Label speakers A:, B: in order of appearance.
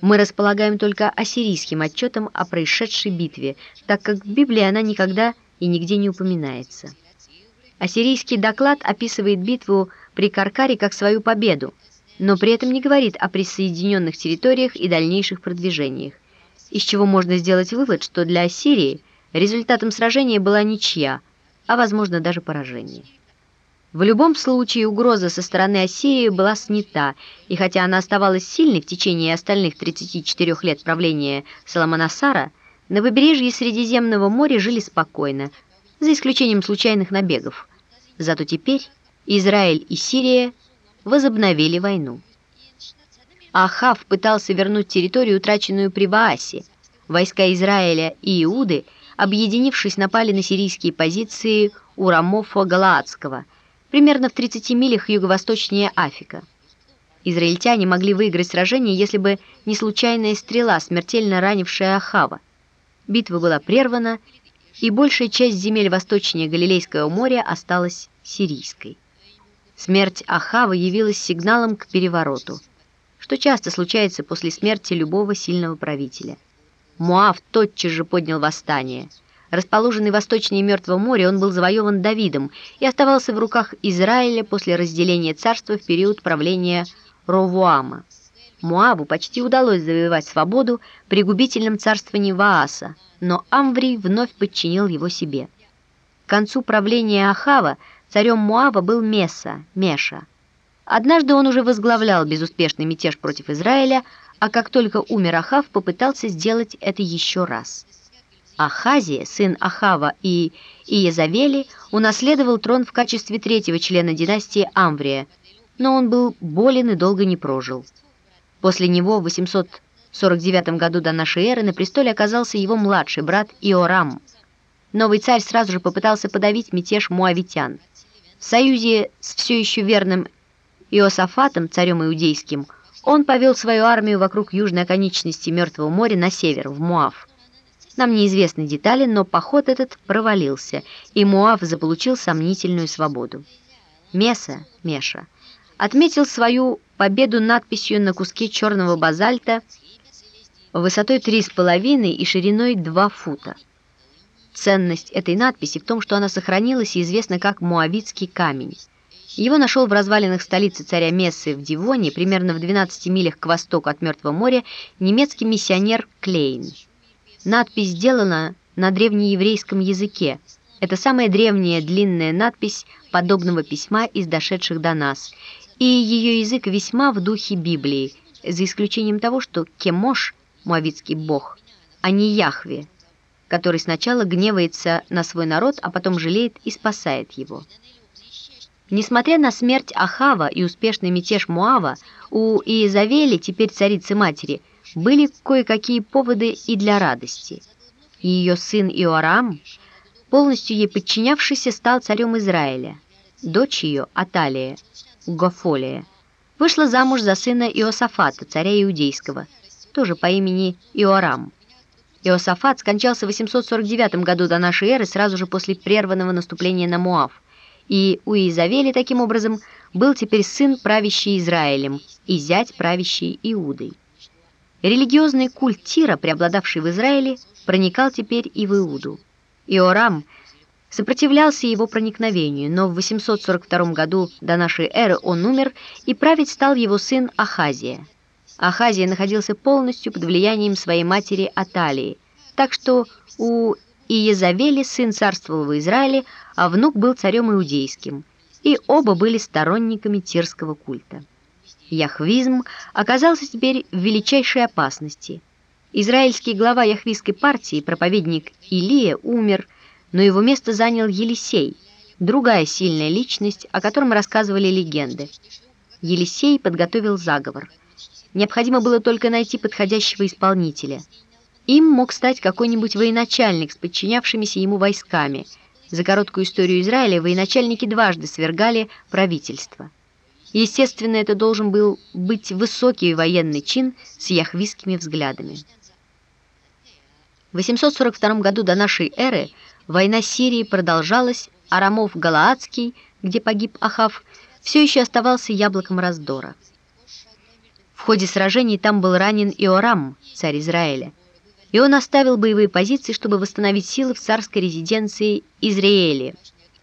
A: Мы располагаем только ассирийским отчетом о происшедшей битве, так как в Библии она никогда и нигде не упоминается. Ассирийский доклад описывает битву при Каркаре как свою победу, но при этом не говорит о присоединенных территориях и дальнейших продвижениях, из чего можно сделать вывод, что для Ассирии результатом сражения была ничья, а возможно даже поражение. В любом случае угроза со стороны Ассирии была снята, и хотя она оставалась сильной в течение остальных 34 лет правления Соломонасара, на побережье Средиземного моря жили спокойно, за исключением случайных набегов. Зато теперь Израиль и Сирия возобновили войну. Ахав пытался вернуть территорию, утраченную при Баасе. Войска Израиля и Иуды, объединившись, напали на сирийские позиции у Рамофа Галаадского, примерно в 30 милях юго-восточнее Афика. Израильтяне могли выиграть сражение, если бы не случайная стрела, смертельно ранившая Ахава. Битва была прервана, и большая часть земель восточнее Галилейского моря осталась сирийской. Смерть Ахава явилась сигналом к перевороту, что часто случается после смерти любого сильного правителя. Муав тотчас же поднял восстание. Расположенный восточнее Мертвого моря, он был завоеван Давидом и оставался в руках Израиля после разделения царства в период правления Ровуама. Муаву почти удалось завоевать свободу при губительном царствовании Вааса, но Амврий вновь подчинил его себе. К концу правления Ахава царем Муава был Меса, Меша. Однажды он уже возглавлял безуспешный мятеж против Израиля, а как только умер Ахав, попытался сделать это еще раз. Ахазия, сын Ахава и Иезавели, унаследовал трон в качестве третьего члена династии Амврия, но он был болен и долго не прожил. После него в 849 году до нашей эры на престоле оказался его младший брат Иорам. Новый царь сразу же попытался подавить мятеж муавитян. В союзе с все еще верным Иосафатом, царем иудейским, он повел свою армию вокруг южной оконечности Мертвого моря на север, в Муав. Нам неизвестны детали, но поход этот провалился, и Муав заполучил сомнительную свободу. Меса, Меша, отметил свою победу надписью на куске черного базальта высотой 3,5 и шириной 2 фута. Ценность этой надписи в том, что она сохранилась и известна как Муавитский камень. Его нашел в развалинах столицы царя Мессы в Дивоне, примерно в 12 милях к востоку от Мертвого моря, немецкий миссионер Клейн. Надпись сделана на древнееврейском языке. Это самая древняя длинная надпись подобного письма из дошедших до нас, и ее язык весьма в духе Библии, за исключением того, что Кемош, муавитский бог, а не Яхве, который сначала гневается на свой народ, а потом жалеет и спасает его. Несмотря на смерть Ахава и успешный мятеж Муава, у Иезавели, теперь царицы-матери, были кое-какие поводы и для радости. Ее сын Иорам, полностью ей подчинявшийся, стал царем Израиля. Дочь ее, Аталия, Гофолия, вышла замуж за сына Иосафата, царя Иудейского, тоже по имени Иорам. Иосафат скончался в 849 году до нашей эры, сразу же после прерванного наступления на Муав, и у Изавели, таким образом, был теперь сын, правящий Израилем, и зять, правящий Иудой. Религиозный культ Тира, преобладавший в Израиле, проникал теперь и в Иуду. Иорам сопротивлялся его проникновению, но в 842 году до нашей эры он умер, и править стал его сын Ахазия. Ахазия находился полностью под влиянием своей матери Аталии, так что у Иезавели сын царствовал в Израиле, а внук был царем иудейским, и оба были сторонниками тирского культа. Яхвизм оказался теперь в величайшей опасности. Израильский глава яхвистской партии, проповедник Илия, умер, но его место занял Елисей, другая сильная личность, о котором рассказывали легенды. Елисей подготовил заговор. Необходимо было только найти подходящего исполнителя. Им мог стать какой-нибудь военачальник с подчинявшимися ему войсками. За короткую историю Израиля военачальники дважды свергали правительство. Естественно, это должен был быть высокий военный чин с яхвистскими взглядами. В 842 году до нашей эры война Сирии продолжалась, а Рамов Галаадский, где погиб Ахав, все еще оставался яблоком раздора. В ходе сражений там был ранен Иорам, царь Израиля, и он оставил боевые позиции, чтобы восстановить силы в царской резиденции Израиле –